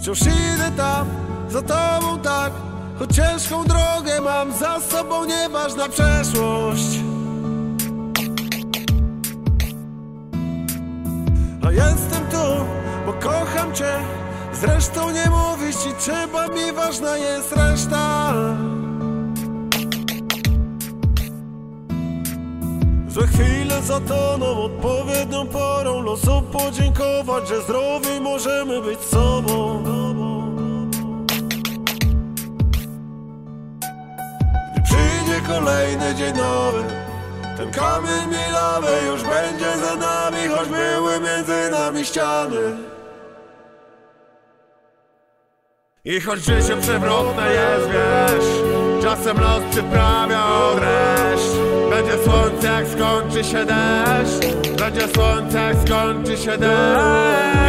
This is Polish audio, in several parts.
Wciąż idę tam, za tobą tak Choć ciężką drogę mam za sobą Nieważna przeszłość. A jestem tu, bo kocham cię Zresztą nie mówisz ci trzeba mi Ważna jest reszta. Za chwilę zatoną odpowiednią porą Losu podziękować, że zdrowi możemy być sobą kolejny dzień nowy. Ten kamień milowy już będzie za nami Choć były między nami ściany. I choć życie przewrotne jest, wiesz Czasem los przyprawia odreszć Będzie słońce jak skończy się deszcz. Będzie słońce jak skończy się deszcz.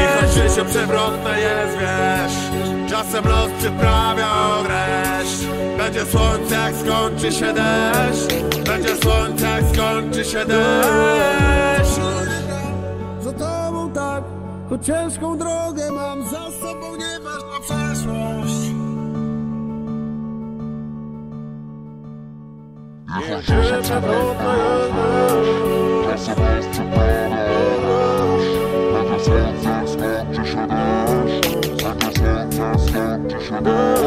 I choć życie przewrotne jest, wiesz Czasem los przyprawia odreszć Będzie słońce jak skończy się deszcz. Będzie słońce jak skończy się deszcz. Za tobą tak Choć ciężką drogę mam za sobą Nieważna przeszłość. Niech życie przewrotne jest Czasem jest przypomnieć Będzie słońce, skończy się deszcz Będzie słońce, skończy się deszcz